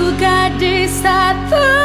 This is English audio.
ku gadis satu.